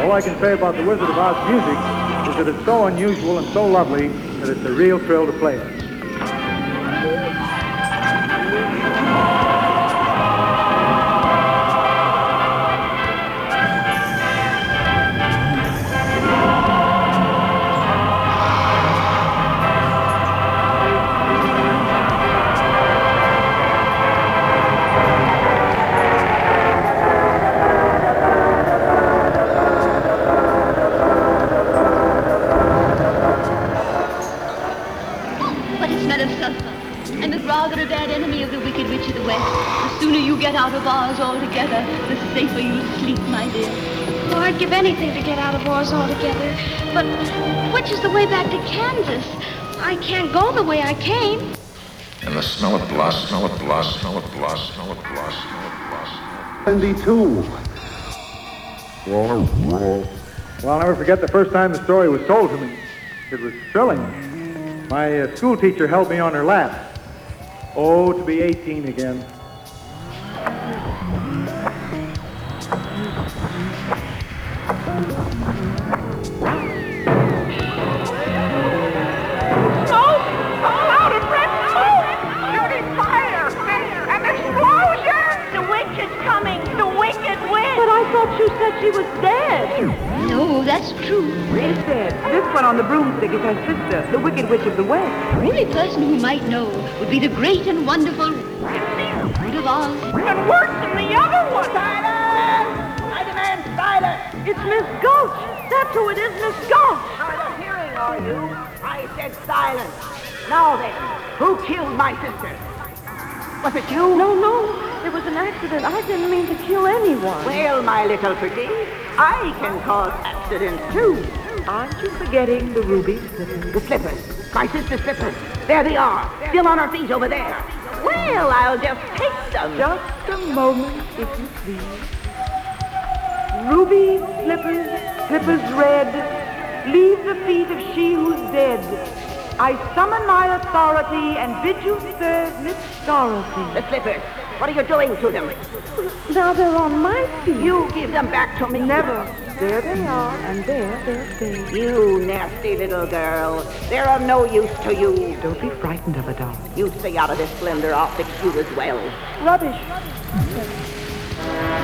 All I can say about the Wizard of Oz music is that it's so unusual and so lovely that it's a real thrill to play it. The way I came. And the smell of blood, smell of blood, smell of blood, smell of blood, smell of blood. 72. Well, I'll never forget the first time the story was told to me. It was thrilling. My uh, school teacher held me on her lap. Oh, to be 18 again. Smoke! Thought she was dead. No, that's true. Is dead. This one on the broomstick is her sister, the Wicked Witch of the West. The only person who might know would be the great and wonderful Wizard of Oz. And worse than the other one! Silence! I demand silence! It's Miss Gulch. That's who it is, Miss Gulch. Hard of hearing, are you? I said silence. Now then, who killed my sister? Was it you? No, no. It was an accident. I didn't mean to kill anyone. Well, my little pretty, I can cause accidents too. Aren't you forgetting the ruby slippers? The slippers. My sister's slippers. There they are. Still on her feet over there. Well, I'll just take them. Just a moment, if you please. Ruby slippers, slippers red, leave the feet of she who's dead. I summon my authority and bid you serve Miss Dorothy. The slippers. What are you doing to them? Now they're on my feet. You give them back to me. Never. There they are, and there they'll stay. You nasty little girl. They're of no use to you. Don't be frightened of a doll. You stay out of this splendor. I'll fix you as well. Rubbish.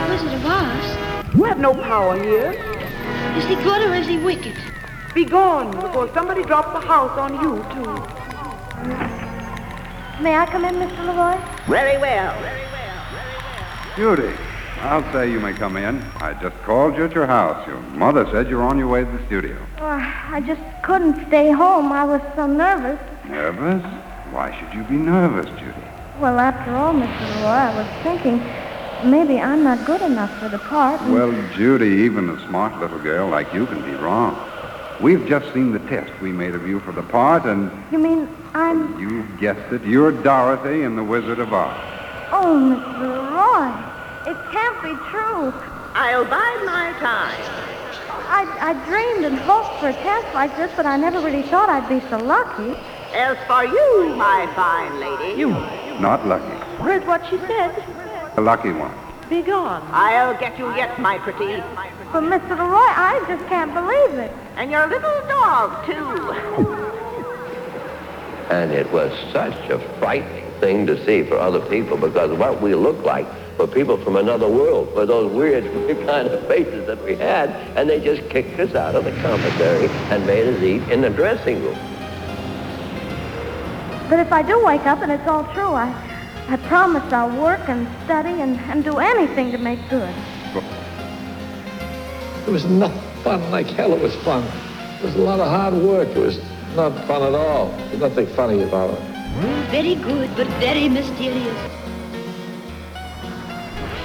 Wizard of Oz? You have no power here. Is he good or is he wicked? Be gone before somebody drops the house on you, too. May I come in, Mr. LeRoy? Very well. Very well. Very well. Judy, I'll say you may come in. I just called you at your house. Your mother said you're on your way to the studio. Oh, I just couldn't stay home. I was so nervous. Nervous? Why should you be nervous, Judy? Well, after all, Mr. LeRoy, I was thinking maybe I'm not good enough for the part. and- Well, Judy, even a smart little girl like you can be wrong. We've just seen the test we made of you for the part, and You mean I'm... you've guessed it. You're Dorothy in The Wizard of Oz. Oh, Mr. LeRoy, it can't be true. I'll bide my time. I, I dreamed and hoped for a test like this, but I never really thought I'd be so lucky. As for you, my fine lady, You. Not lucky. Heard what she said. The lucky one. Be gone. I'll get you yet, my pretty. But, Mr. LeRoy, I just can't believe it. And your little dog, too. And it was such a frightening thing to see for other people because what we looked like for people from another world for those weird kind of faces that we had. And they just kicked us out of the commissary and made us eat in the dressing room. But if I do wake up and it's all true, I, I promise I'll work and study and, and do anything to make good. It was not fun like hell. It was fun. It was a lot of hard work. It was not fun at all. There's nothing funny about it. Very good, but very mysterious.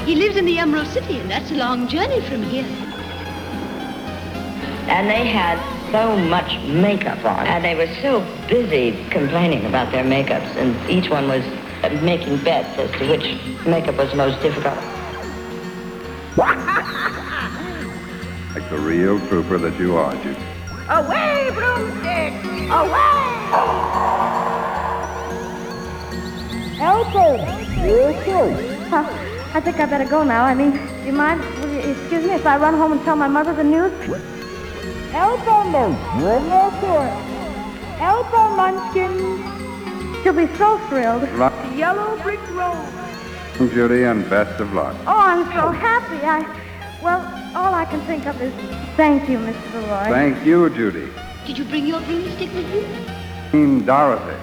He lives in the Emerald City, and that's a long journey from here. And they had so much makeup on. And they were so busy complaining about their makeups. And each one was uh, making bets as to which makeup was most difficult. Like the real trooper that you are, Judy. Away, broomstick! Away! Elsie! Huh, I think I better go now. I mean, do you mind? Will you excuse me if I run home and tell my mother the news? Elbow munch. One more point. Elbow munchkin. She'll be so thrilled. The yellow brick road. Judy, and best of luck. Oh, I'm so happy. I, well, all I can think of is thank you, Mr. LeRoy. Thank you, Judy. Did you bring your broomstick with you? Team Dorothy.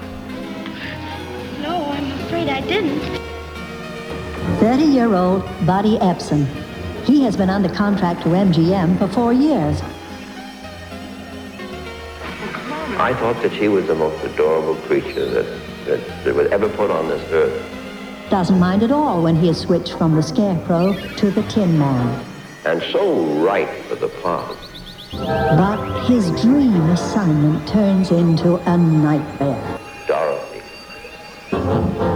No, I'm afraid I didn't. 30-year-old Buddy Ebsen. He has been under contract to MGM for four years. I thought that she was the most adorable creature that, that, that was ever put on this earth. Doesn't mind at all when he is switched from the Scarecrow to the Tin Man. And so right for the part. But his dream assignment turns into a nightmare. Dorothy.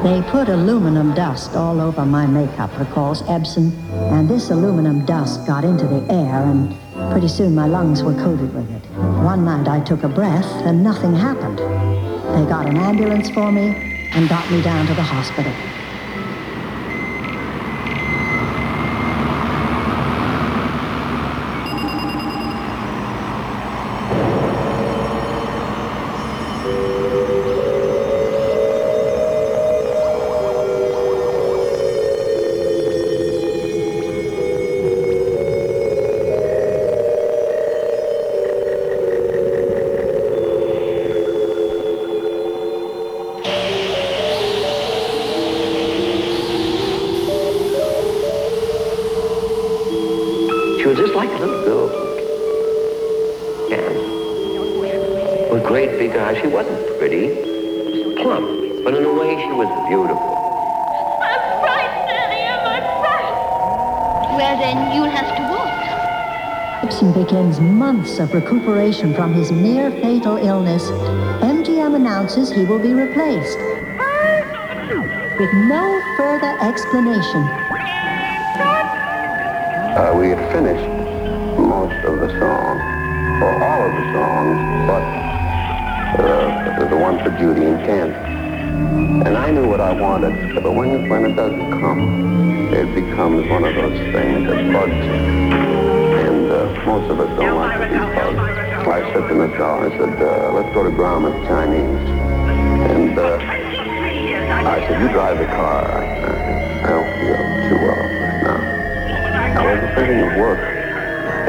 They put aluminum dust all over my makeup, recalls Ebsen, and this aluminum dust got into the air, and pretty soon my lungs were coated with it. One night I took a breath, and nothing happened. They got an ambulance for me and got me down to the hospital. Was just like a little girl. And with great big eyes. She wasn't pretty. She was plump. But in a way, she was beautiful. I'm frightened, Daddy. Am I frightened? Well, then you'll have to walk. Ebsen begins months of recuperation from his near fatal illness. MGM announces he will be replaced. With no further explanation. Uh, we had finished most of the song, or all of the songs, but uh, the one for Judy and Ken. And I knew what I wanted, but when, when it doesn't come, it becomes one of those things that bugs you. And uh, most of us don't like to be bugged. I said to Michelle, I said, uh, let's go to Grauman's Chinese. And uh, I said, you drive the car. I wasn't thinking of work.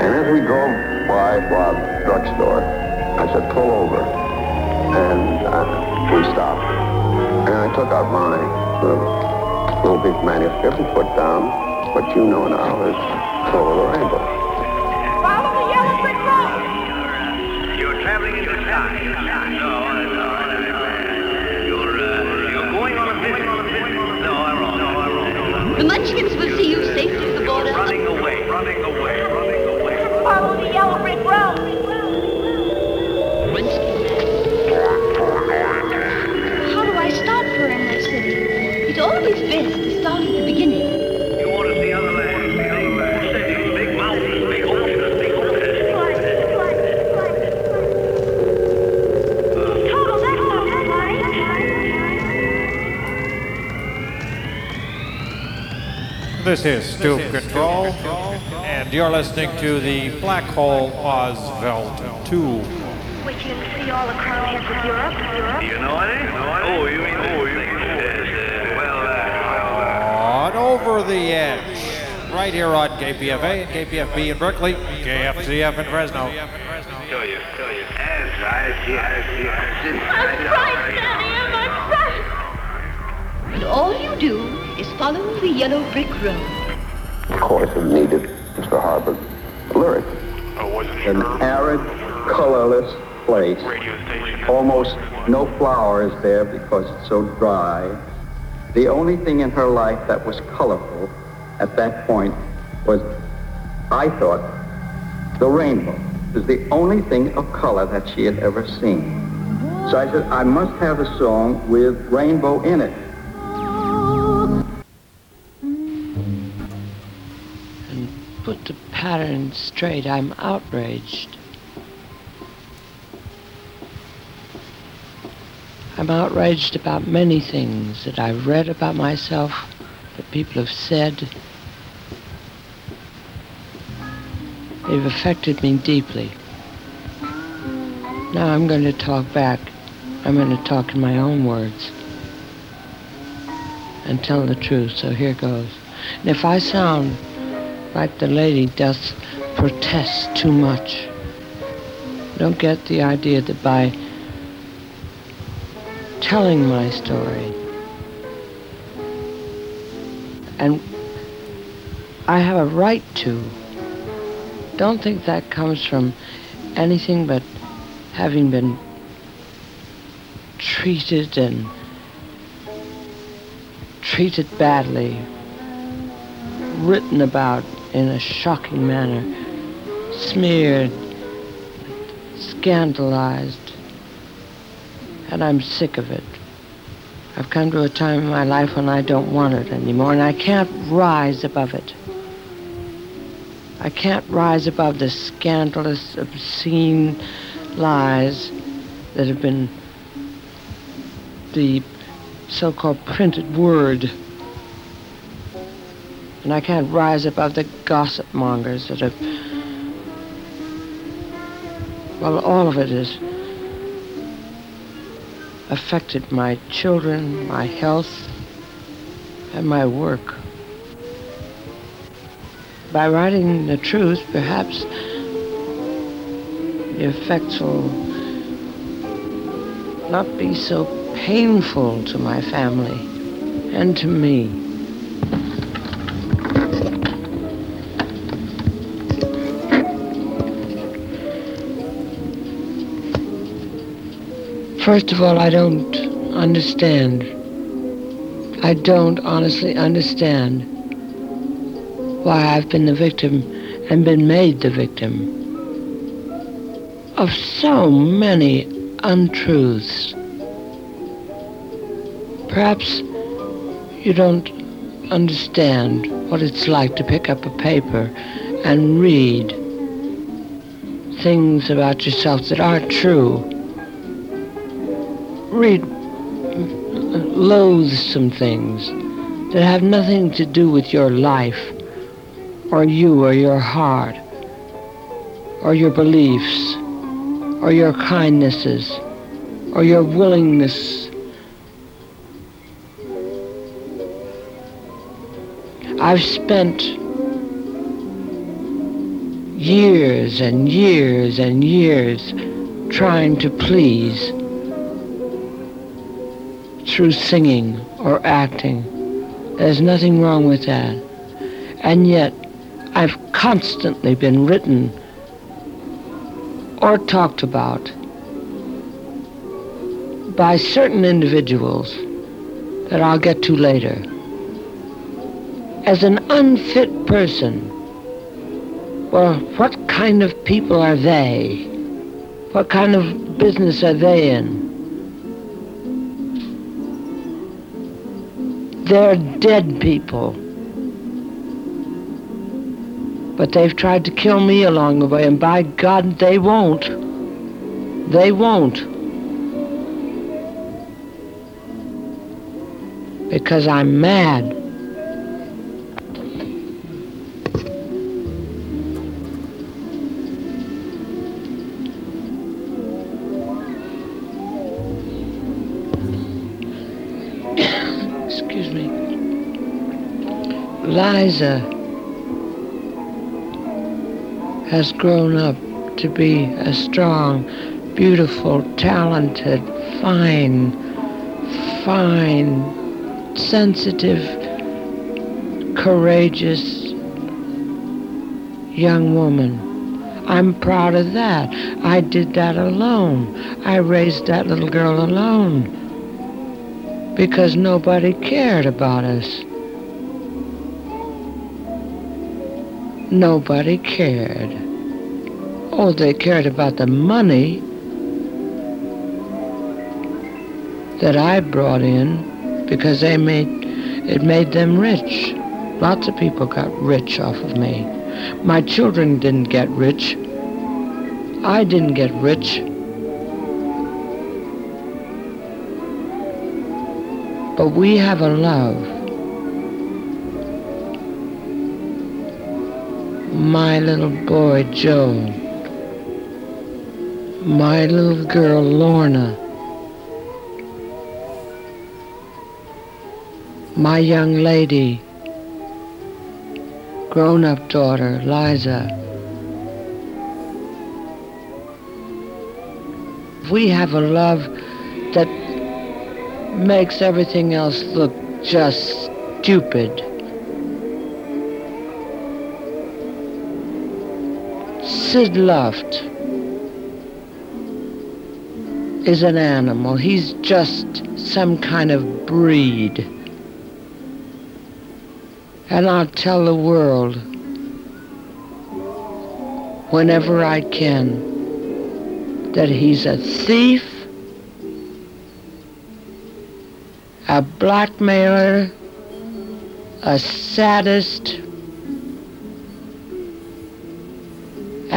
And as we drove by Schwab's drugstore, I said, pull over. And uh, we stopped. And I took out my little, little big manuscript and put down what you know now is Over the Rainbow. This is Stoop Control, and you're listening to the Black Hole Oswald 2. We can see all across half of Europe. Europe. You know any? Oh, you mean, oh, you mean, uh, well, uh, On Over the Edge, right here on KPFA and KPFB in Berkeley, KFCF in Fresno. Show you, show you. Yes, I see, I see, I see. I'm frightened, Daddy. Am I frightened? And all you do is follow the yellow brick road. Of course, it needed Mr. Harburg's lyric. An arid, colorless place. Almost no flowers there because it's so dry. The only thing in her life that was colorful at that point was, I thought, the rainbow. It was the only thing of color that she had ever seen. So I said, I must have a song with rainbow in it. Straight. I'm outraged. I'm outraged about many things that I've read about myself that people have said. They've affected me deeply. Now I'm going to talk back. I'm going to talk in my own words and tell the truth. So here goes. And if I sound like the lady does protest too much, don't get the idea that by telling my story, and I have a right to, don't think that comes from anything but having been treated and treated badly, written about in a shocking manner, smeared, scandalized, and I'm sick of it. I've come to a time in my life when I don't want it anymore, and I can't rise above it. I can't rise above the scandalous, obscene lies that have been the so-called printed word. And I can't rise above the gossip mongers that have, well, all of it has affected my children, my health, and my work. By writing the truth, perhaps the effects will not be so painful to my family and to me. First of all, I don't understand. I don't honestly understand why I've been the victim and been made the victim of so many untruths. Perhaps you don't understand what it's like to pick up a paper and read things about yourself that aren't true. Read loathsome things that have nothing to do with your life or you or your heart or your beliefs or your kindnesses or your willingness. I've spent years and years and years trying to please through singing or acting. There's nothing wrong with that. And yet, I've constantly been written or talked about by certain individuals that I'll get to later as an unfit person. Well, what kind of people are they? What kind of business are they in? They're dead people. But they've tried to kill me along the way, and by God, they won't. They won't. Because I'm mad. Liza has grown up to be a strong, beautiful, talented, fine, fine, sensitive, courageous young woman. I'm proud of that. I did that alone. I raised that little girl alone because nobody cared about us. Nobody cared. Oh, they cared about the money that I brought in because they made it made them rich. Lots of people got rich off of me. My children didn't get rich. I didn't get rich. But we have a love my little boy Joe, my little girl Lorna, my young lady, grown-up daughter Liza. We have a love that makes everything else look just stupid. Sid Luft is an animal. He's just some kind of breed. And I'll tell the world whenever I can that he's a thief, a blackmailer, a sadist,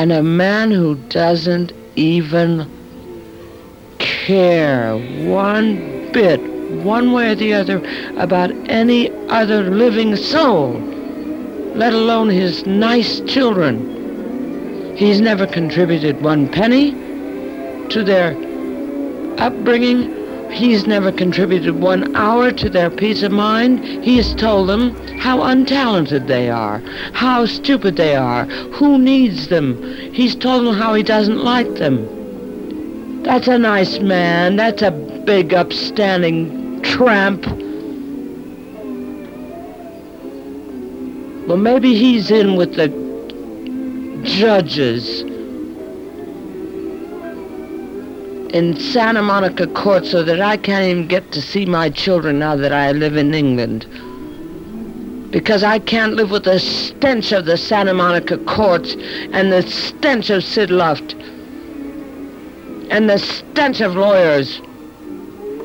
and a man who doesn't even care one bit, one way or the other, about any other living soul, let alone his nice children. He's never contributed one penny to their upbringing. He's never contributed one hour to their peace of mind. He has told them how untalented they are, how stupid they are, who needs them. He's told them how he doesn't like them. That's a nice man. That's a big, upstanding tramp. Well, maybe he's in with the judges in Santa Monica court so that I can't even get to see my children now that I live in England. Because I can't live with the stench of the Santa Monica courts and the stench of Sid Luft and the stench of lawyers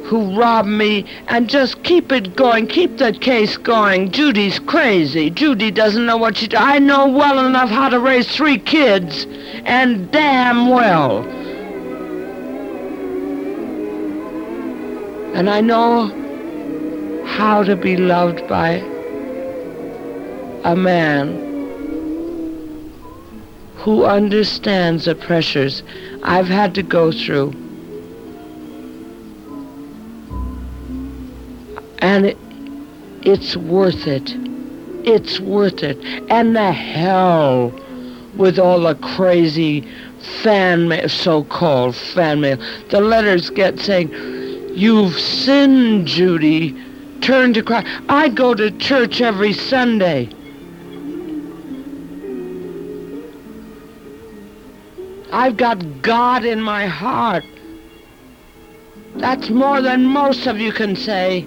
who rob me and just keep it going, keep the case going. Judy's crazy. Judy doesn't know what she... I know well enough how to raise three kids, and damn well. And I know how to be loved by a man who understands the pressures I've had to go through. And it, it's worth it. It's worth it. And the hell with all the crazy fan mail, so-called fan mail. The letters get saying, You've sinned, Judy. Turn to Christ. I go to church every Sunday. I've got God in my heart. That's more than most of you can say.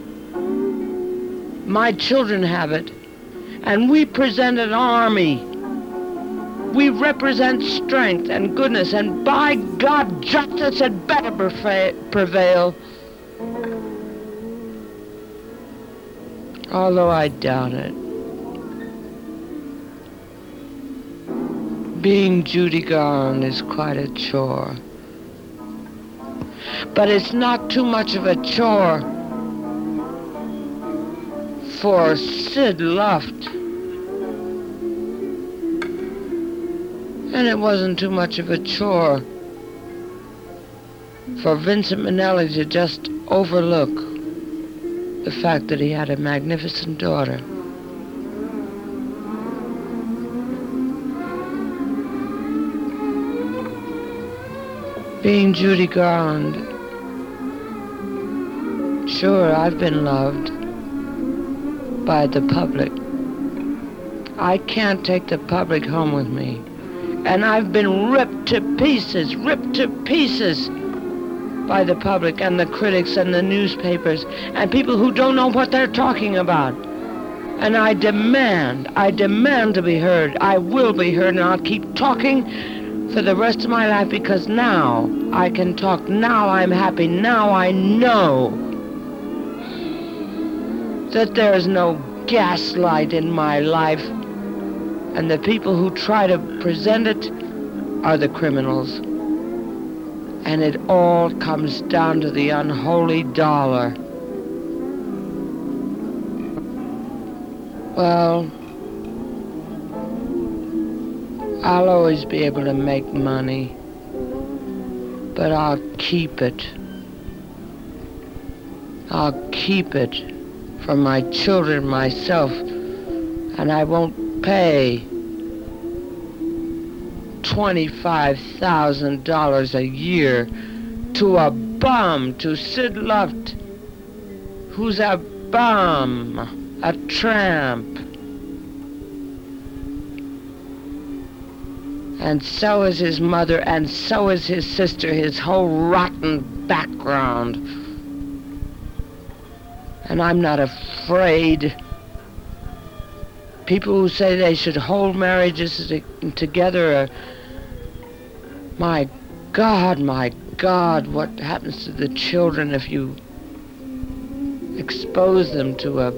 My children have it. And we present an army. We represent strength and goodness, and by God, justice had better prevail. Although I doubt it. Being Judy Garland is quite a chore. But it's not too much of a chore for Sid Luft. And it wasn't too much of a chore for Vincent Minnelli to just overlook the fact that he had a magnificent daughter. Being Judy Garland, sure, I've been loved by the public. I can't take the public home with me. And I've been ripped to pieces, ripped to pieces by the public and the critics and the newspapers and people who don't know what they're talking about. And I demand, I demand to be heard. I will be heard and I'll keep talking for the rest of my life because now I can talk. Now I'm happy. Now I know that there is no gaslight in my life. And the people who try to present it are the criminals. And it all comes down to the unholy dollar. Well, I'll always be able to make money, but I'll keep it. I'll keep it for my children, myself, and I won't pay $25,000 a year to a bum, to Sid Luft, who's a bum, a tramp. And so is his mother, and so is his sister, his whole rotten background. And I'm not afraid. People who say they should hold marriages together are, my God, my God, what happens to the children if you expose them to a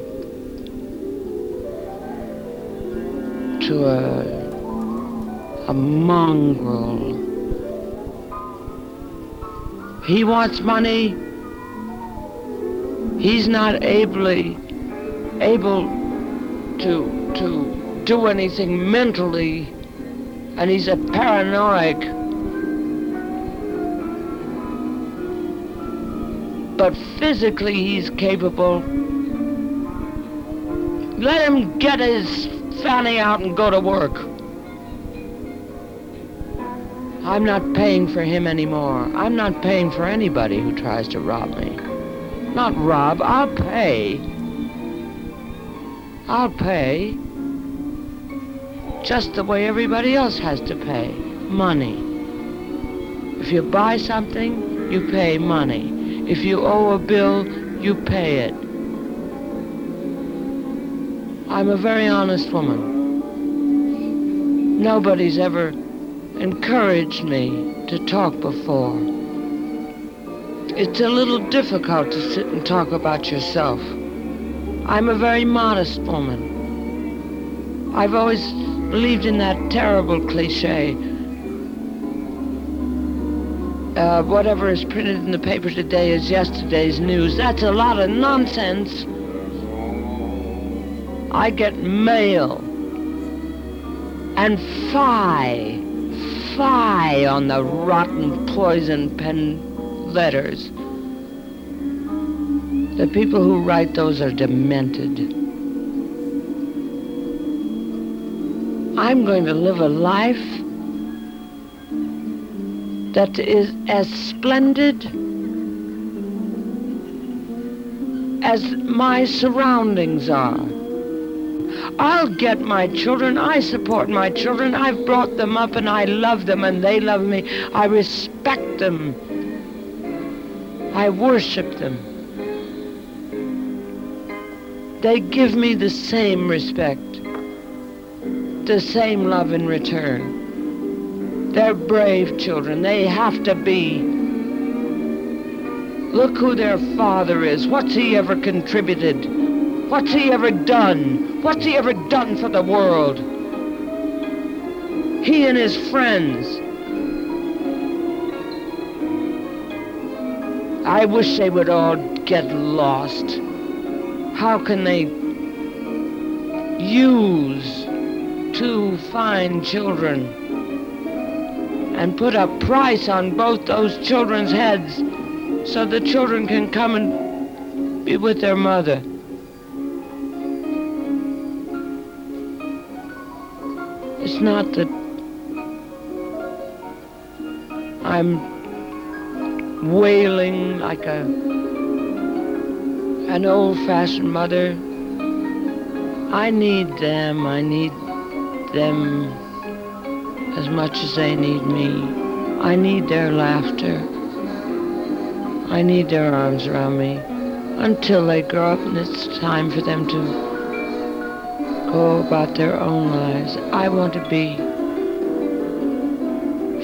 to a a mongrel. He wants money. He's not ably able to to do anything mentally, and he's a paranoid. But physically, he's capable. Let him get his fanny out and go to work. I'm not paying for him anymore. I'm not paying for anybody who tries to rob me. Not rob, I'll pay. I'll pay. Just the way everybody else has to pay. Money. If you buy something, you pay money. If you owe a bill, you pay it. I'm a very honest woman. Nobody's ever encouraged me to talk before. It's a little difficult to sit and talk about yourself. I'm a very modest woman. I've always believed in that terrible cliche. Whatever is printed in the paper today is yesterday's news. That's a lot of nonsense. I get mail and fie, fie on the rotten poison pen letters. The people who write those are demented. I'm going to live a life that is as splendid as my surroundings are. I'll get my children. I support my children. I've brought them up and I love them and they love me. I respect them. I worship them. They give me the same respect, the same love in return. They're brave children. They have to be. Look who their father is. What's he ever contributed? What's he ever done? What's he ever done for the world? He and his friends. I wish they would all get lost. How can they use two fine children and put a price on both those children's heads so the children can come and be with their mother? It's not that I'm wailing like a an old-fashioned mother. I need them. I need them as much as they need me. I need their laughter. I need their arms around me until they grow up and it's time for them to go about their own lives. I want to be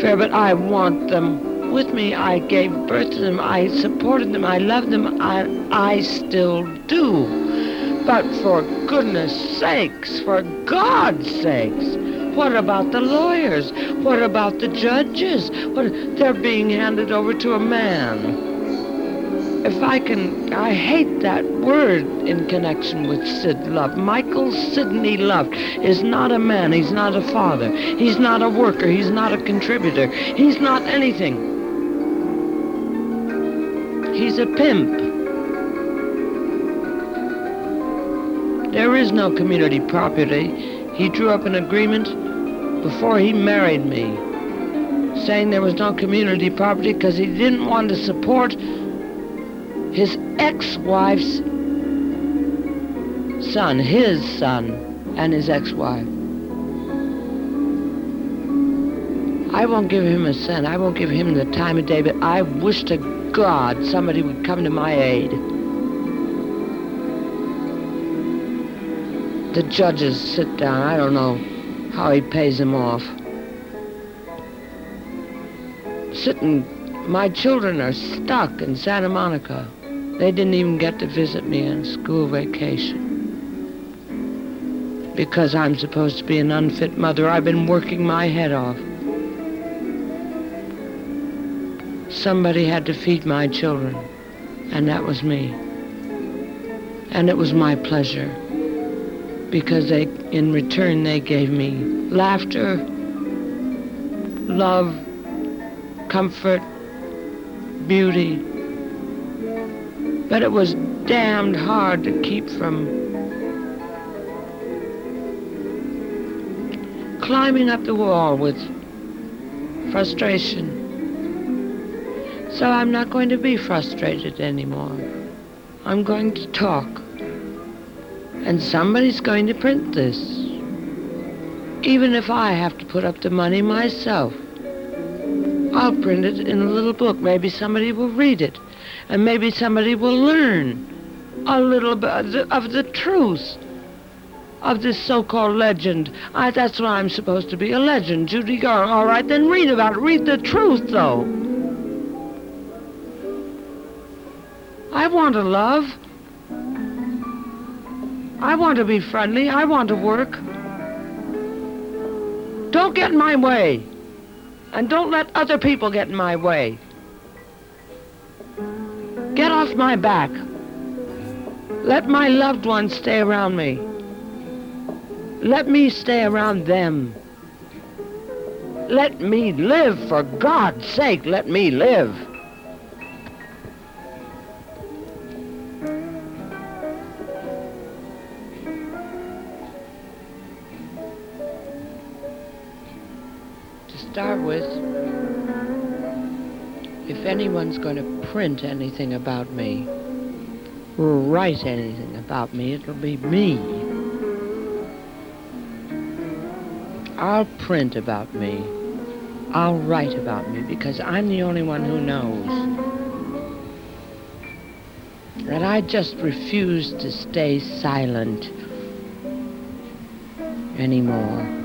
fair, but I want them with me. I gave birth to them. I supported them. I loved them. I, I still do. But for goodness sakes, for God's sakes, what about the lawyers? What about the judges? What, they're being handed over to a man. if I can, I hate that word in connection with Sid Luft. Michael Sidney Luft is not a man. He's not a father. He's not a worker. He's not a contributor. He's not anything. He's a pimp. There is no community property. He drew up an agreement before he married me, saying there was no community property because he didn't want to support his ex-wife's son, his son, and his ex-wife. I won't give him a cent. I won't give him the time of day, but I wish to God somebody would come to my aid. The judges sit down. I don't know how he pays them off. Sitting, my children are stuck in Santa Monica. They didn't even get to visit me on school vacation. Because I'm supposed to be an unfit mother, I've been working my head off. Somebody had to feed my children, and that was me. And it was my pleasure because they, in return, they gave me laughter, love, comfort, beauty. But it was damned hard to keep from climbing up the wall with frustration. So I'm not going to be frustrated anymore. I'm going to talk. And somebody's going to print this. Even if I have to put up the money myself. I'll print it in a little book. Maybe somebody will read it. And maybe somebody will learn a little bit of the, truth of this so-called legend. I, that's what I'm supposed to be, a legend. Judy Garland. All right, then read about it. Read the truth, though. I want to love. I want to be friendly. I want to work. Don't get in my way. And don't let other people get in my way. Get off my back. Let my loved ones stay around me. Let me stay around them. Let me live, for God's sake, let me live. With, if anyone's going to print anything about me, write anything about me, it'll be me. I'll print about me. I'll write about me because I'm the only one who knows. And I just refuse to stay silent anymore.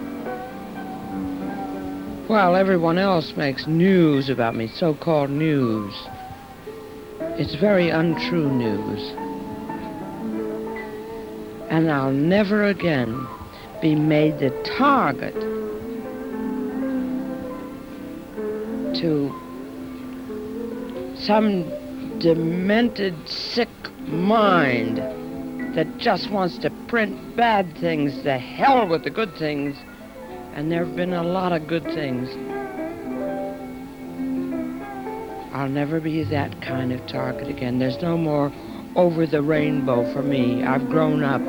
While everyone else makes news about me, so-called news, it's very untrue news. And I'll never again be made the target to some demented, sick mind that just wants to print bad things. The hell with the good things. And there have been a lot of good things. I'll never be that kind of target again. There's no more over the rainbow for me. I've grown up.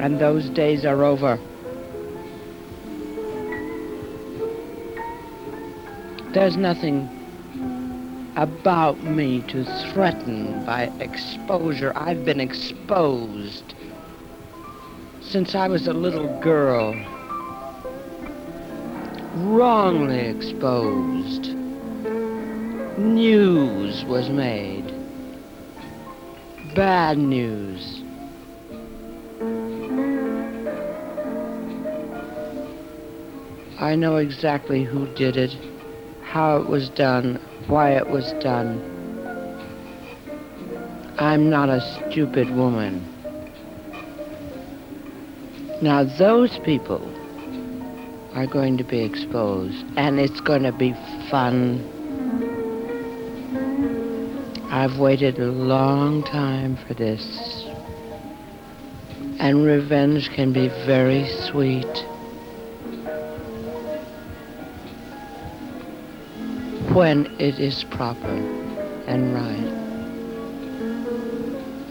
And those days are over. There's nothing about me to threaten by exposure. I've been exposed since I was a little girl. Wrongly exposed. News was made. Bad news. I know exactly who did it, how it was done, why it was done. I'm not a stupid woman. Now those people are going to be exposed, and it's going to be fun. I've waited a long time for this. And revenge can be very sweet. When it is proper and right.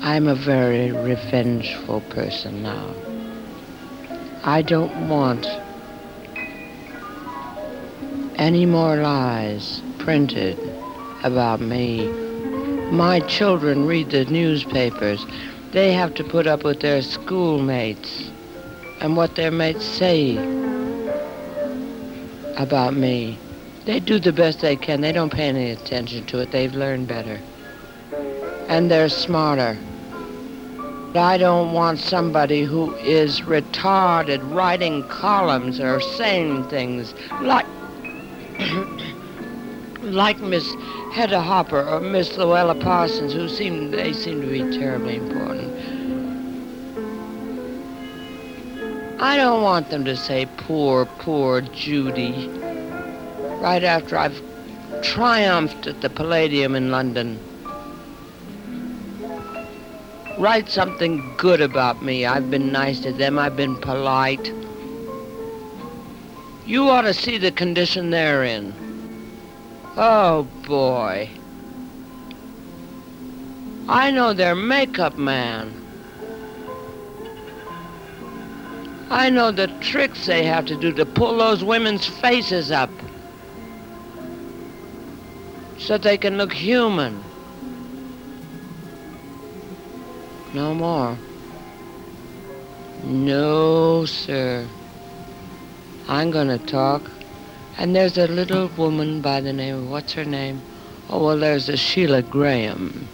I'm a very revengeful person now. I don't want any more lies printed about me. My children read the newspapers. They have to put up with their schoolmates and what their mates say about me. They do the best they can. They don't pay any attention to it. They've learned better. And they're smarter. I don't want somebody who is retarded writing columns or saying things like like Miss Hedda Hopper or Miss Louella Parsons, who seem they seem to be terribly important. I don't want them to say poor, poor Judy right after I've triumphed at the Palladium in London. Write something good about me. I've been nice to them. I've been polite. You ought to see the condition they're in. Oh, boy. I know their makeup man. I know the tricks they have to do to pull those women's faces up so they can look human. No more. No, sir. I'm going to talk. And there's a little woman by the name of, what's her name? Oh, well, there's a Sheilah Graham.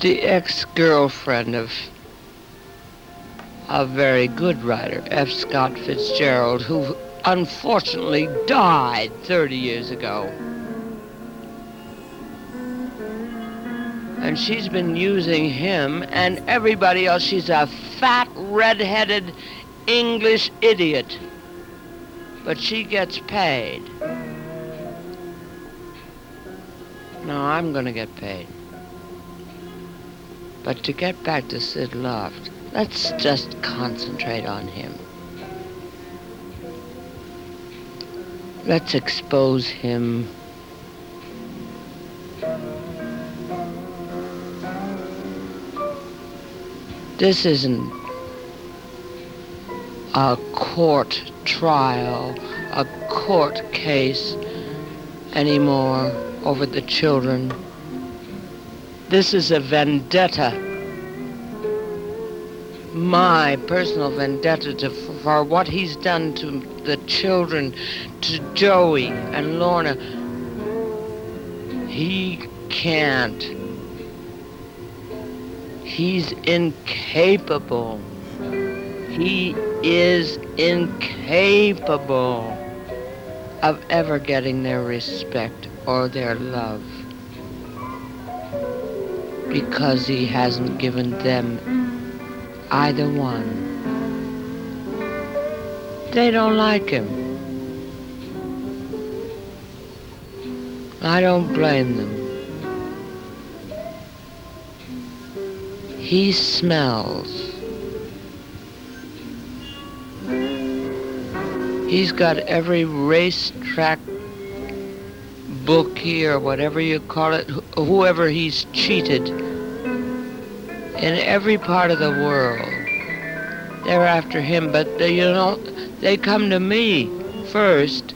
The ex-girlfriend of a very good writer, F. Scott Fitzgerald, who unfortunately died 30 years ago. And she's been using him and everybody else. She's a fat, red-headed English idiot. But she gets paid. No, I'm going to get paid. But to get back to Sid Luft, let's just concentrate on him. Let's expose him. This isn't a court trial, a court case anymore over the children. This is a vendetta. My personal vendetta to, for what he's done to the children, to Joey and Lorna. He can't. He's incapable. He is incapable of ever getting their respect or their love because he hasn't given them either one. They don't like him. I don't blame them. He smells. He's got every racetrack bookie or whatever you call it, wh- whoever he's cheated in every part of the world. They're after him, but they, you know, they come to me first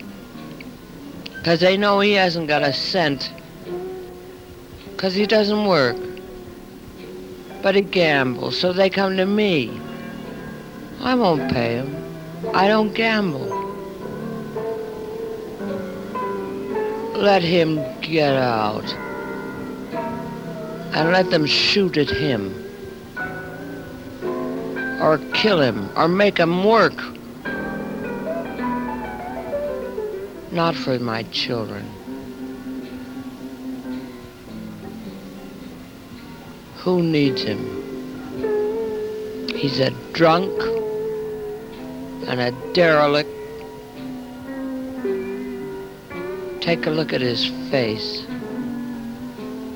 because they know he hasn't got a cent because he doesn't work. But he gambles, so they come to me. I won't pay him. I don't gamble. Let him get out. And let them shoot at him. Or kill him. Or make him work. Not for my children. Who needs him? He's a drunk and a derelict Take a look at his face.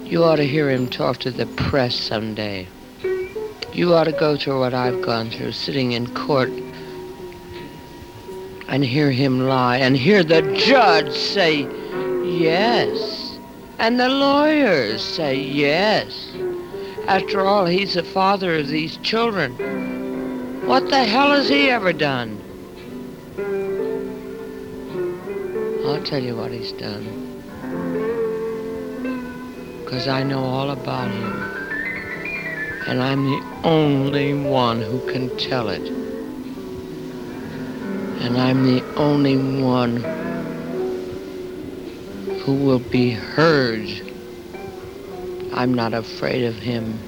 You ought to hear him talk to the press someday. You ought to go through what I've gone through, sitting in court and hear him lie and hear the judge say yes and the lawyers say yes. After all, he's the father of these children. What the hell has he ever done? I'll tell you what he's done. Because I know all about him. And I'm the only one who can tell it. And I'm the only one who will be heard. I'm not afraid of him.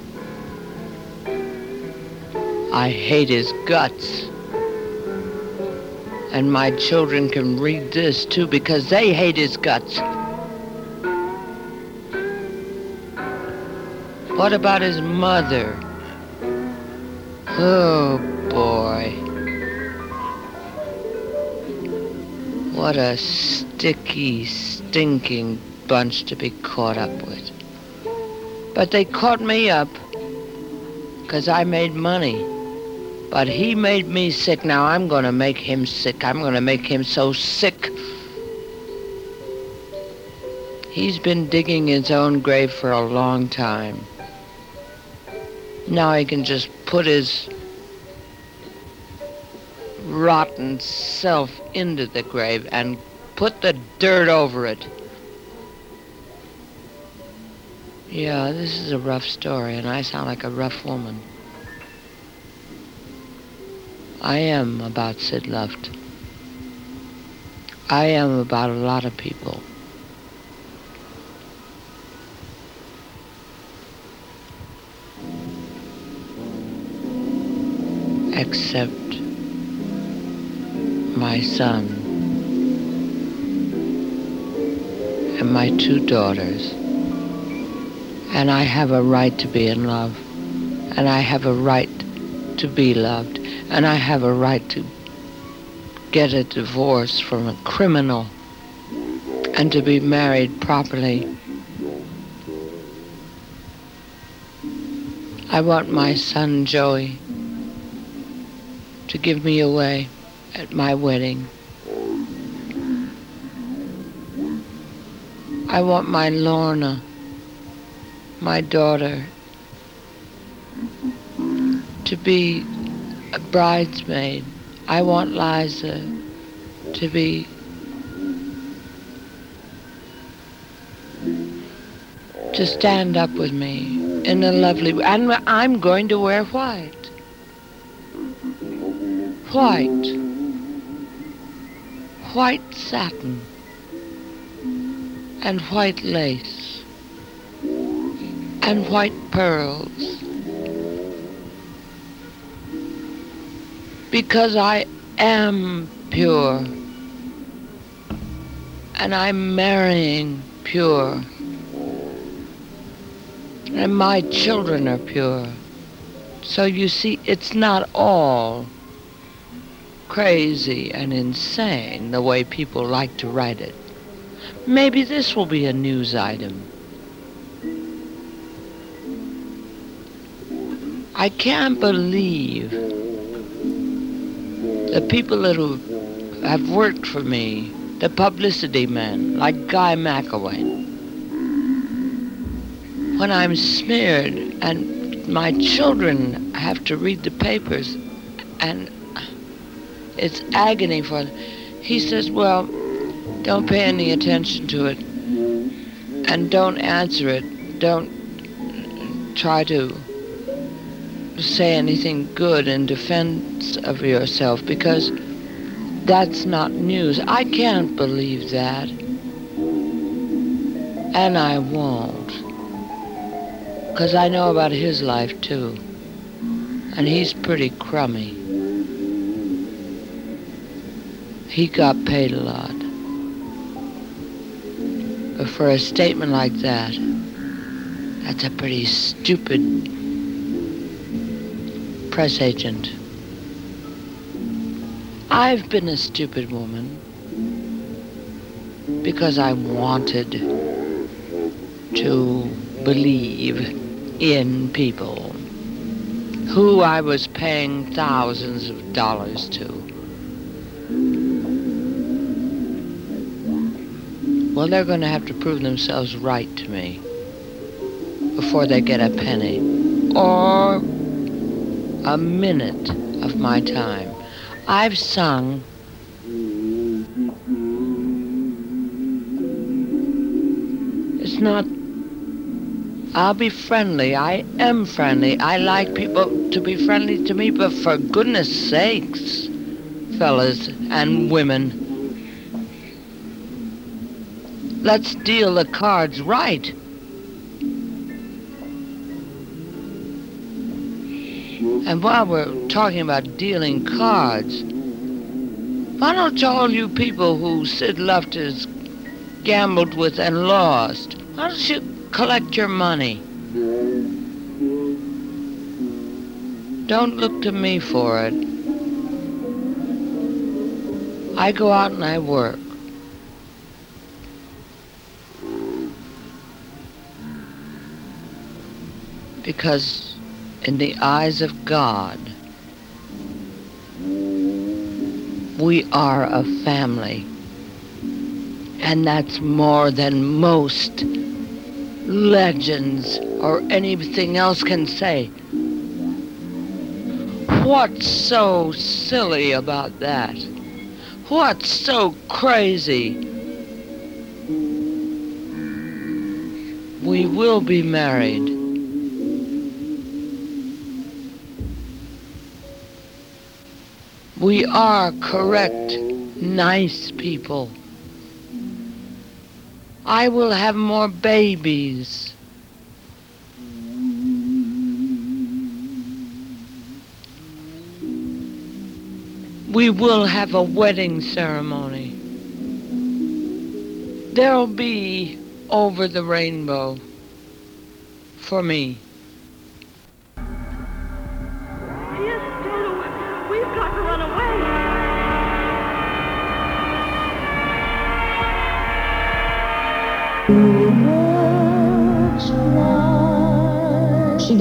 I hate his guts. And my children can read this too because they hate his guts. What about his mother? Oh boy. What a sticky, stinking bunch to be caught up with. But they caught me up because I made money. But he made me sick. Now I'm going to make him sick. I'm going to make him so sick. He's been digging his own grave for a long time. Now he can just put his rotten self into the grave and put the dirt over it. Yeah, this is a rough story, and I sound like a rough woman. I am about Sid Luft. I am about a lot of people. Except my son and my two daughters. And I have a right to be in love. And I have a right to be loved. And I have a right to get a divorce from a criminal and to be married properly. I want my son Joey to give me away at my wedding. I want my Lorna, my daughter, to be a bridesmaid. I want Liza to be to stand up with me in a lovely way. and I'm going to wear white. White. White satin and white lace and white pearls. because I am pure. And I'm marrying pure. And my children are pure. So you see, it's not all crazy and insane the way people like to write it. Maybe this will be a news item. I can't believe the people that have worked for me, the publicity men, like Guy McElwaine, when I'm smeared and my children have to read the papers and it's agony for them, he says, well, don't pay any attention to it and don't answer it. Don't try to say anything good in defense of yourself because that's not news. I can't believe that. And I won't. Because I know about his life too. And he's pretty crummy. He got paid a lot. But for a statement like that, that's a pretty stupid press agent. I've been a stupid woman. because I wanted to believe in people who I was paying thousands of dollars to. Well, they're going to have to prove themselves right to me before they get a penny or a minute of my time. I've sung It's not. I'll be friendly. I am friendly. I like people to be friendly to me, but for goodness sakes, fellas and women, let's deal the cards right. And while we're talking about dealing cards, why don't all you people who Sid Luft has gambled with and lost. Why don't you collect your money? Don't look to me for it. I go out and I work. Because in the eyes of God, we are a family. And that's more than most legends or anything else can say. What's so silly about that? What's so crazy? We will be married. We are correct, nice people. I will have more babies. We will have a wedding ceremony. There'll be over the rainbow for me.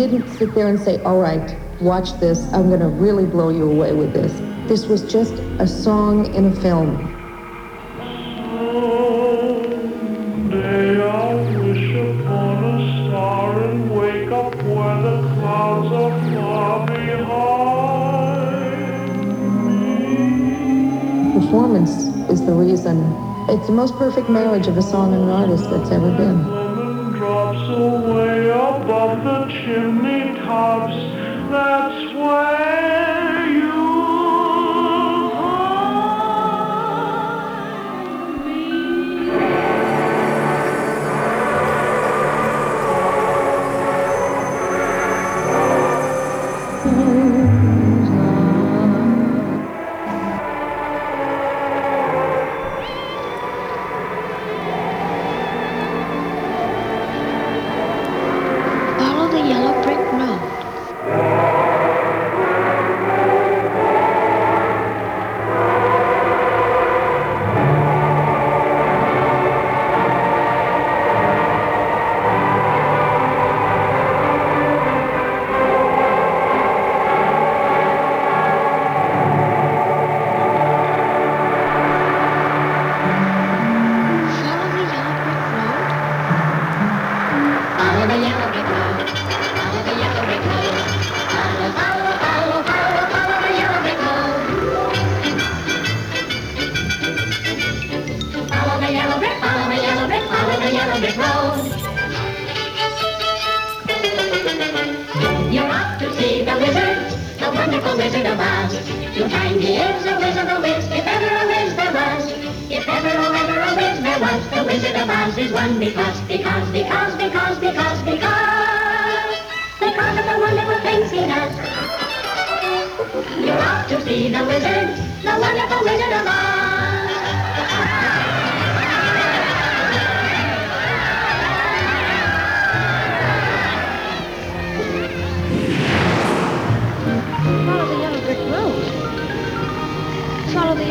Didn't sit there and say, all right, watch this. I'm going to really blow you away with this. This was just a song in a film. Someday I'll wish upon a star and wake up where the clouds are far behind. Performance is the reason. It's the most perfect marriage of a song and an artist that's ever been. The chimney tops. That's where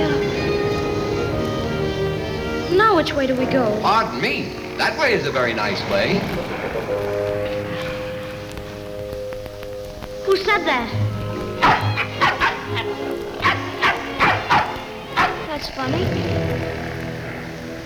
road. Follow the which way do we go? Pardon me. That way is a very nice way. Who said that? That's funny.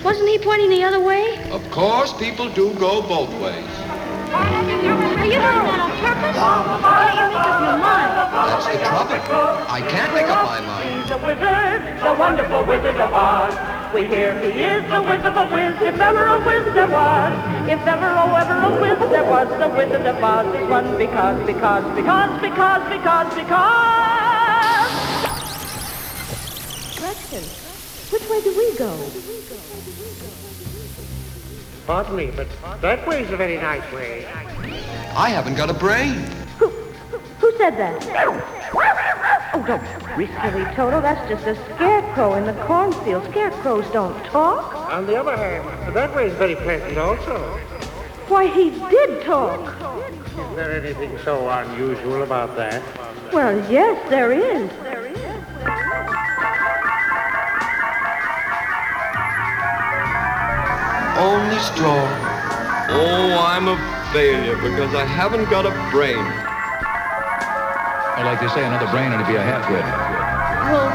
Wasn't he pointing the other way? Of course, people do go both ways. Are you doing that on purpose? Can't you make up your mind? That's the trouble. I can't make up my mind. He's a wizard, the wonderful wizard of Oz. We hear he is the wizard of a whiz, if ever a whiz there was. If ever, oh, ever a whiz there was, the wizard of Oz is one because, because, because, because, because, because. Gretchen, which way do we go? Pardon me, but that way's a very nice way. I haven't got a brain. Who who said that? Oh, don't be silly, Toto. That's just a scarecrow in the cornfield. Scarecrows don't talk. On the other hand, that way is very pleasant also. Why, he did talk. Is there anything so unusual about that? Well, yes, there is. Only straw. Oh, I'm a failure because I haven't got a brain. I like to say another brain and it'd be a half-wit. Well,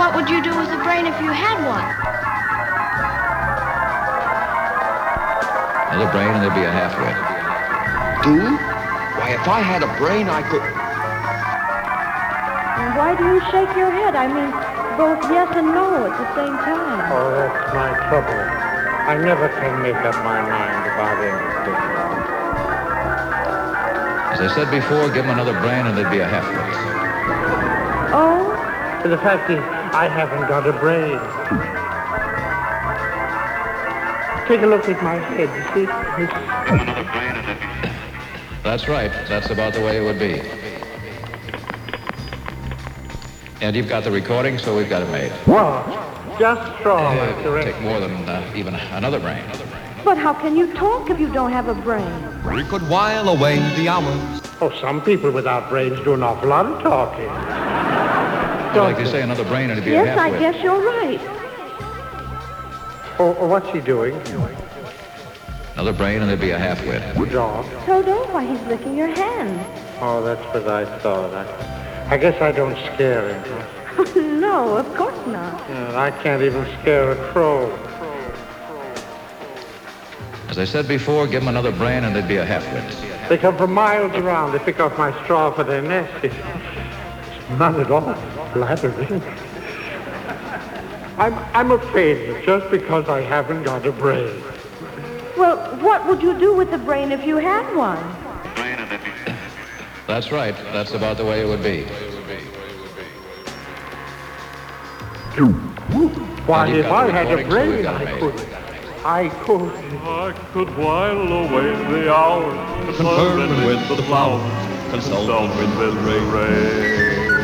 what would you do with the brain if you had one? Another brain and there'd be a half-wit. Do? Why, if I had a brain, I could... And why do you shake your head? I mean, both yes and no at the same time. Oh, that's my trouble. I never can make up my mind about anything. As I said before, give them another brain and they'd be a half-wit. Oh? The fact is, I haven't got a brain. Take a look at my head, you see? It's- give them another brain and a half. That's right. That's about the way it would be. And you've got the recording, so we've got it made. Well, just straw, Uh, it'll correct. take more than uh, even another brain. But how can you talk if you don't have a brain? We could while away the hours. Oh, some people without brains do an awful lot of talking. I'd like to say another brain and it'd be a Yes, I guess you're right. Oh, oh, what's he doing? Another brain and there'd be a half-wit. Dog. Toto, why, he's licking your hand. Oh, that's what I thought. I, I guess I don't scare him. no, of course not. I can't even scare a crow. As I said before, give them another brain and they'd be a half-wit. They come from miles around. They pick off my straw for their nest. It's not at all flattering. I'm, I'm a failure just because I haven't got a brain. Well, what would you do with the brain if you had one? That's right. That's about the way it would be. Why, if I had a recording, so brain, I could. I could. I could while away the hours, Conferring with the flowers, consulting with the rain.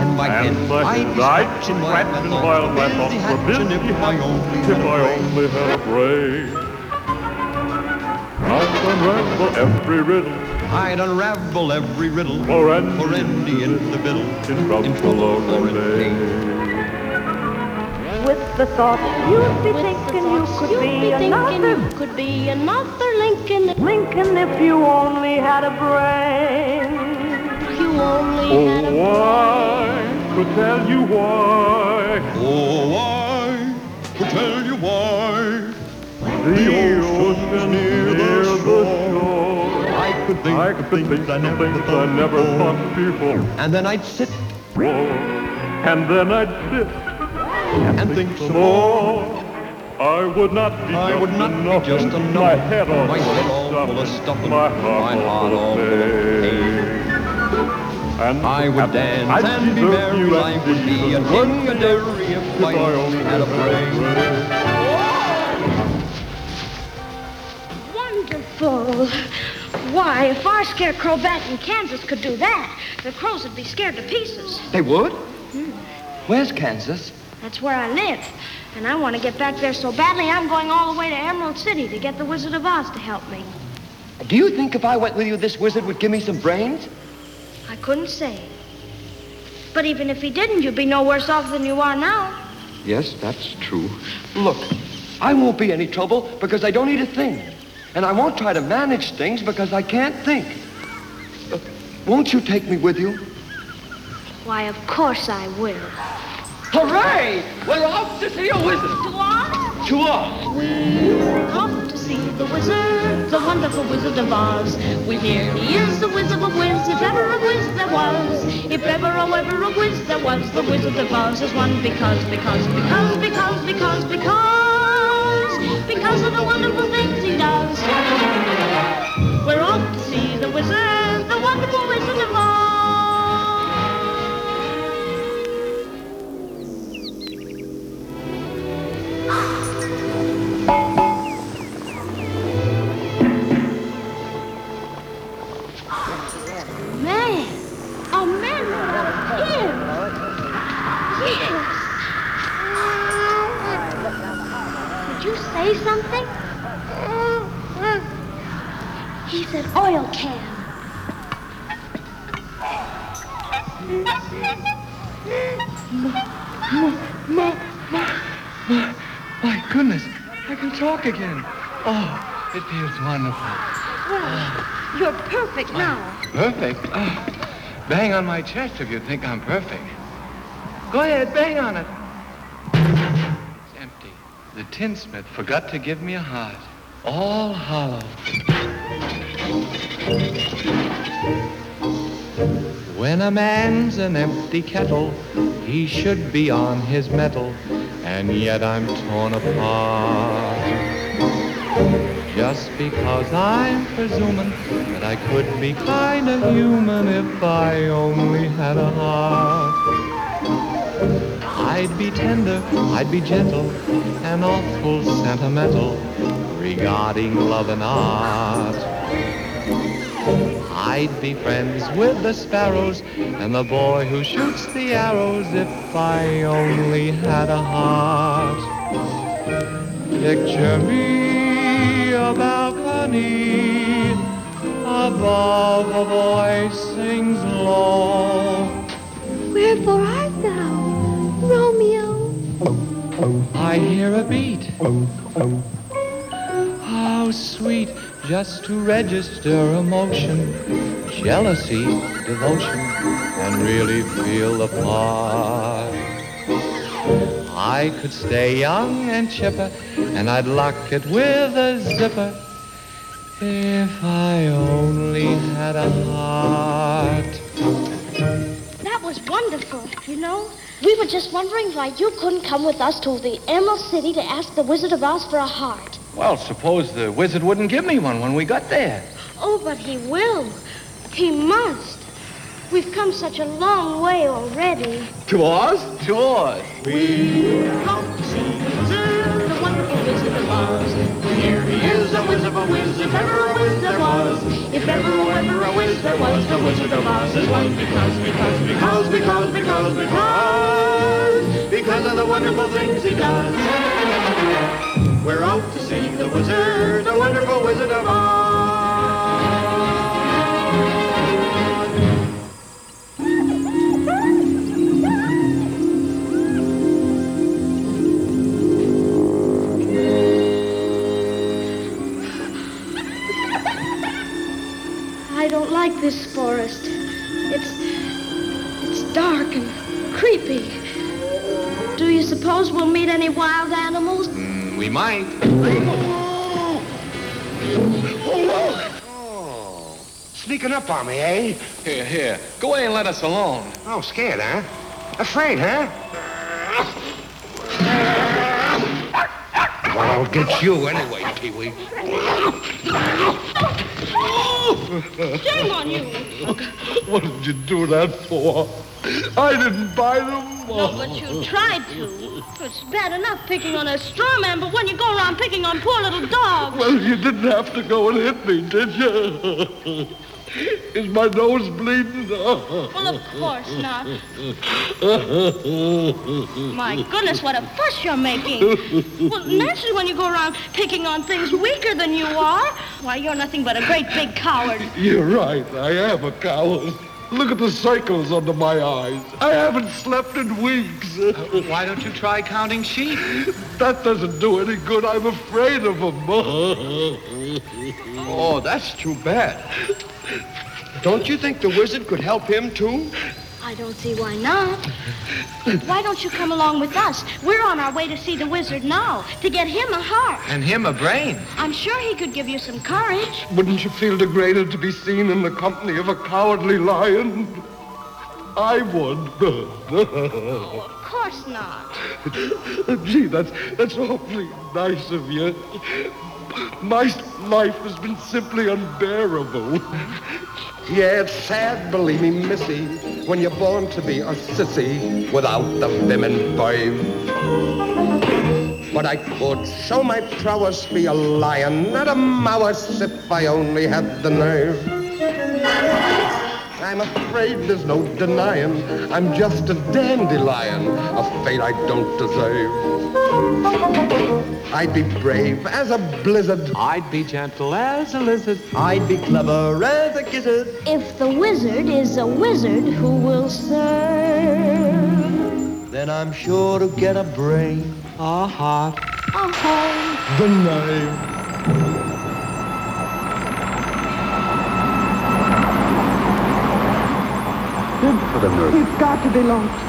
And my And head, my I'd head, be I'd scratching be while my scratching thoughts while my were thoughts busy were busy if I only had a I only had a brain. I'd unravel every riddle, I'd unravel every riddle for any, for any individual in trouble, in trouble or in pain. Pain. With the thought you'd be thinking you could be be thinking another you could be another Lincoln if Lincoln if you only had a brain. you only oh, had Oh, a I could tell you why Oh, I could tell you why. the ocean near the shore. I could think I of could things think I of never things I thought never before. thought before. And then I'd sit And then I'd sit and think some more. I would not be I just would not enough. be just a My head all My head full all of full of stuff and my my heart heart all full of pain. And I would dance I'd and be merry. you Life would be a and king and dairy if I only had a brain. Wonderful. Why, if our scarecrow back in Kansas could do that, the crows would be scared to pieces. They would? Hmm. Where's Kansas? That's where I live. And I want to get back there so badly, I'm going all the way to Emerald City to get the Wizard of Oz to help me. Do you think if I went with you, this wizard would give me some brains? I couldn't say. But even if he didn't, you'd be no worse off than you are now. Yes, that's true. Look, I won't be any trouble because I don't need a thing. And I won't try to manage things because I can't think. Uh, won't you take me with you? Why, of course I will. Hooray! We're off to see a wizard. To us? To us. We're off to see the wizard, the wonderful Wizard of Oz. We hear he is the Wizard of Wiz, if ever a whiz there was. If ever, oh, ever a whiz there was, the Wizard of Oz is one because, because, because, because, because, because, because of the wonderful things he does. We're off to see the wizard, the wonderful Wizard of Oz. Wonderful. Well, you're perfect now. Perfect? Oh, bang on my chest if you think I'm perfect. Go ahead, bang on it. It's empty. The tinsmith forgot to give me a heart. All hollow. When a man's an empty kettle, he should be on his mettle, and yet I'm torn apart. Just because I'm presuming that I could be kind of human if I only had a heart. I'd be tender, I'd be gentle, and awful sentimental regarding love and art. I'd be friends with the sparrows and the boy who shoots the arrows if I only had a heart. Picture me balcony above a voice sings low. Wherefore art thou, Romeo? I hear a beat. How sweet just to register emotion, jealousy, devotion, and really feel the part. I could stay young and chipper, and I'd lock it with a zipper if I only had a heart. That was wonderful, you know. We were just wondering why you couldn't come with us to the Emerald City to ask the Wizard of Oz for a heart. Well, suppose the wizard wouldn't give me one when we got there. Oh, but he will. He must. We've come such a long way already. To Oz? To Oz. We're off to see the wizard, the wonderful Wizard of Oz. Here he is, a wizard of a whiz, if ever a whiz there was. If ever, oh, ever a whiz there was, the Wizard of Oz is one because, because, because, because, because, because, because of the wonderful things he does. We're off to see the wizard, the wonderful Wizard of Oz. I don't like this forest. It's it's dark and creepy. Do you suppose we'll meet any wild animals? Mm, we might. Oh, Sneaking up on me, eh? Here, here. Go away and let us alone. Oh, scared, huh? Afraid, huh? Well, I'll get you anyway, Pee-wee. Shame on you. What did you do that for? I didn't buy them. No, but you tried to. It's bad enough picking on a straw man, but when you go around picking on poor little dogs. Well, you didn't have to go and hit me, did you? Is my nose bleeding? Well, of course not. My goodness, what a fuss you're making. Well, naturally, when you go around picking on things weaker than you are, why, you're nothing but a great big coward. You're right. I am a coward. Look at the circles under my eyes. I haven't slept in weeks. Why don't you try counting sheep? That doesn't do any good. I'm afraid of them. Oh, that's too bad. Don't you think the wizard could help him, too? I don't see why not. Why don't you come along with us? We're on our way to see the wizard now, to get him a heart. And him a brain. I'm sure he could give you some courage. Wouldn't you feel degraded to be seen in the company of a cowardly lion? I would. Oh, of course not. Gee, that's that's awfully nice of you. My life has been simply unbearable. Yeah, it's sad, believe me, missy, when you're born to be a sissy without the and verve. But I could show my prowess, be a lion, not a mouse, if I only had the nerve. I'm afraid there's no denying I'm just a dandelion, a fate I don't deserve. I'd be brave as a blizzard. I'd be gentle as a lizard. I'd be clever as a gizzard. If the wizard is a wizard who will serve Then I'm sure to get a brain, a heart, a home. The name. For the nerve. It's got to be lost.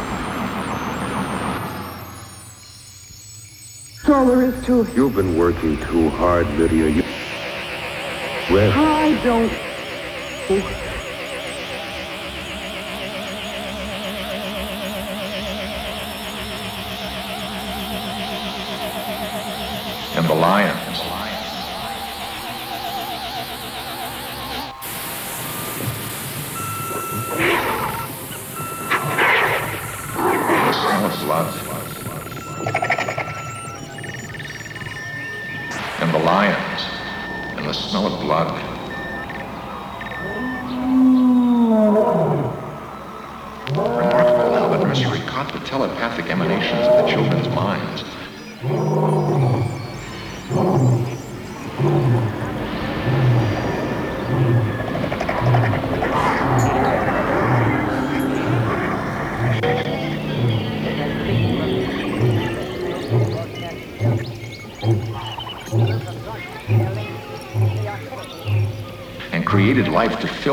That's all there is to it. You've been working too hard, Lydia. You... Rest. I don't.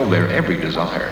And created life to fill their every desire.